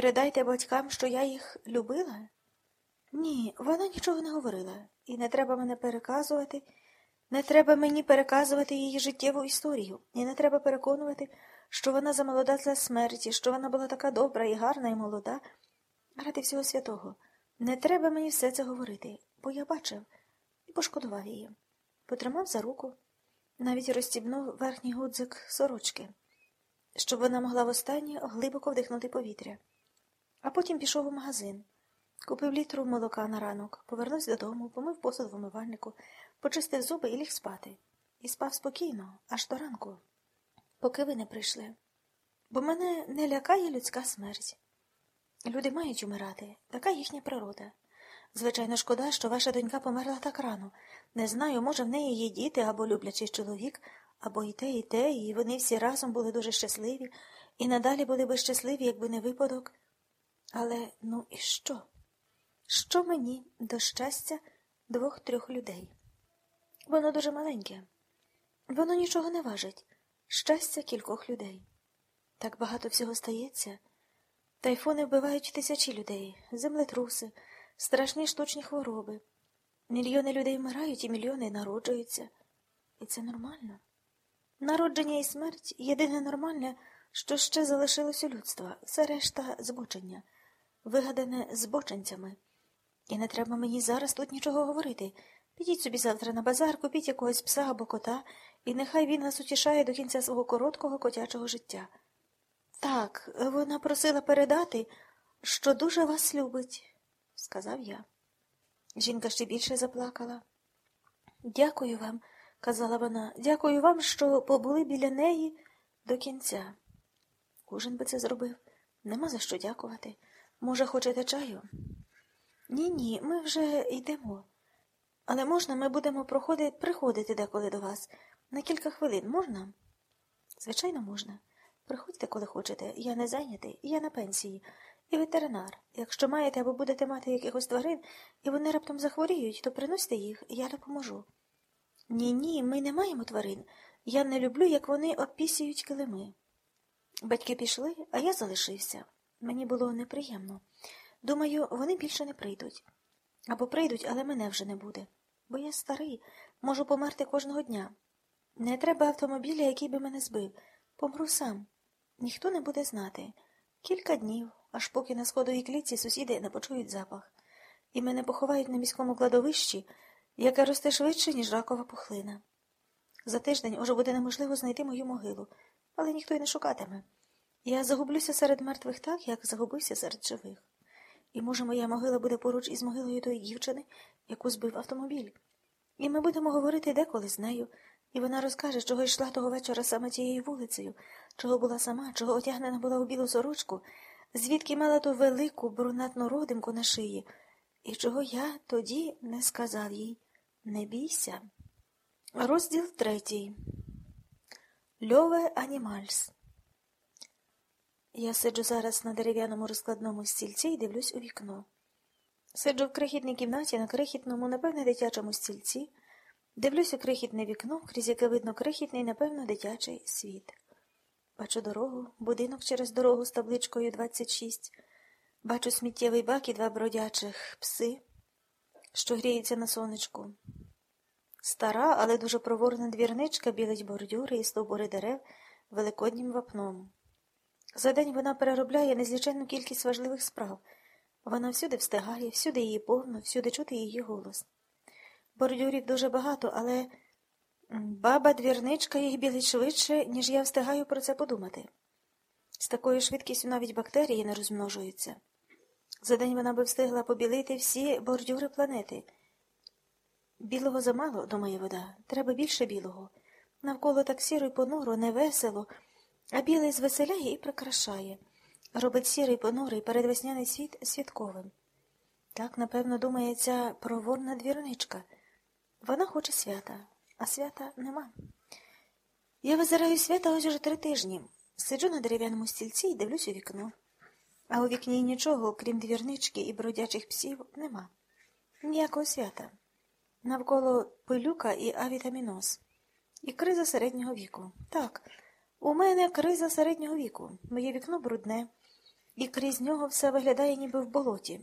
Передайте батькам, що я їх любила? Ні, вона нічого не говорила, і не треба мене переказувати, не треба мені переказувати її життєву історію, і не треба переконувати, що вона замолода для смерті, що вона була така добра і гарна, і молода. Ради всього святого. Не треба мені все це говорити, бо я бачив і пошкодував її. Потримав за руку, навіть розстібнув верхній гудзик сорочки, щоб вона могла востаннє глибоко вдихнути повітря. А потім пішов у магазин, купив літру молока на ранок, повернувся додому, помив посуд в умивальнику, почистив зуби і ліг спати. І спав спокійно, аж до ранку, поки ви не прийшли. Бо мене не лякає людська смерть. Люди мають умирати, така їхня природа. Звичайно, шкода, що ваша донька померла так рано. Не знаю, може, в неї є діти або люблячий чоловік, або і те, і те, і вони всі разом були дуже щасливі, і надалі були би щасливі, якби не випадок. Але ну і що? Що мені до щастя двох-трьох людей? Воно дуже маленьке, воно нічого не важить. Щастя кількох людей. Так багато всього стається. Тайфуни вбивають тисячі людей, землетруси, страшні штучні хвороби. Мільйони людей вмирають і мільйони народжуються. І це нормально. Народження і смерть єдине нормальне, що ще залишилось у людства, все решта збочення, вигадане збоченцями. І не треба мені зараз тут нічого говорити. Підіть собі завтра на базар, купіть якогось пса або кота, і нехай він вас утішає до кінця свого короткого котячого життя. Так, вона просила передати, що дуже вас любить, сказав я. Жінка ще більше заплакала. Дякую вам, казала вона, дякую вам, що побули біля неї до кінця. Кожен би це зробив. Нема за що дякувати. Може, хочете чаю? Ні, ні, ми вже йдемо. Але можна, ми будемо проходити, приходити деколи до вас. На кілька хвилин можна? Звичайно, можна. Приходьте, коли хочете. Я не зайнятий, я на пенсії. І ветеринар. Якщо маєте або будете мати якихось тварин, і вони раптом захворіють, то приносьте їх, я допоможу. Ні, ні, ми не маємо тварин. Я не люблю, як вони обпісюють килими. Батьки пішли, а я залишився. Мені було неприємно. Думаю, вони більше не прийдуть. Або прийдуть, але мене вже не буде. Бо я старий, можу померти кожного дня. Не треба автомобіля, який би мене збив. Помру сам. Ніхто не буде знати. Кілька днів, аж поки на сходовій клітці сусіди не почують запах, і мене поховають на міському кладовищі, яке росте швидше, ніж ракова пухлина. За тиждень уже буде неможливо знайти мою могилу, але ніхто й не шукатиме. Я загублюся серед мертвих так, як загубився серед живих. І, може, моя могила буде поруч із могилою тої дівчини, яку збив автомобіль. І ми будемо говорити деколи з нею, і вона розкаже, чого йшла того вечора саме тією вулицею, чого була сама, чого одягнена була у білу сорочку, звідки мала ту велику брунатну родимку на шиї, і чого я тоді не сказав їй не бійся. Розділ третій. Льове Анімальс. Я сиджу зараз на дерев'яному розкладному стільці і дивлюсь у вікно. Сиджу в крихітній кімнаті на крихітному, напевне, дитячому стільці, дивлюсь у крихітне вікно, крізь яке видно крихітний, напевно, дитячий світ. Бачу дорогу, будинок через дорогу з табличкою 26. Бачу сміттєвий бак і два бродячих пси, що гріються на сонечку. Стара, але дуже проворна двірничка білить бордюри і стовбури дерев великоднім вапном. За день вона переробляє незліченну кількість важливих справ. Вона всюди встигає, всюди її повно, всюди чути її голос. Бордюрів дуже багато, але баба двірничка їх білить швидше, ніж я встигаю про це подумати. З такою швидкістю навіть бактерії не розмножуються. За день вона би встигла побілити всі бордюри планети. Білого замало, думає вода, треба більше білого. Навколо так сіро й понуро, невесело, а білий звеселяє і прикрашає, робить сірий понурий передвесняний світ святковим. Так, напевно, думає ця проворна двірничка. Вона хоче свята, а свята нема. Я визираю свята ось уже три тижні. Сиджу на дерев'яному стільці і дивлюсь у вікно. А у вікні нічого, окрім двірнички і бродячих псів, нема. Ніякого свята. Навколо пилюка і авітаміноз. І криза середнього віку. Так, у мене криза середнього віку. Моє вікно брудне. і крізь нього все виглядає ніби в болоті.